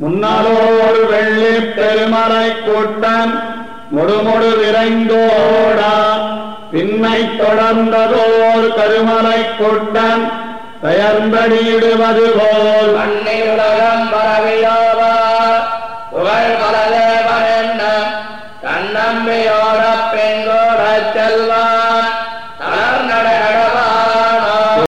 முன்னாலோடு வெள்ளி பெருமறை கூட்டம் முடுமுடு விரைந்தோடா. பின்னை தொடர்ந்ததோர் கருமறை கூட்டம் பெயர்ந்தடியிடுவது போல். மண்ணிலுலகம் பரவியோவா? புகழ் பலதேவன் என்ன? தன்னம்பியோட பெண்கோட செல்வா?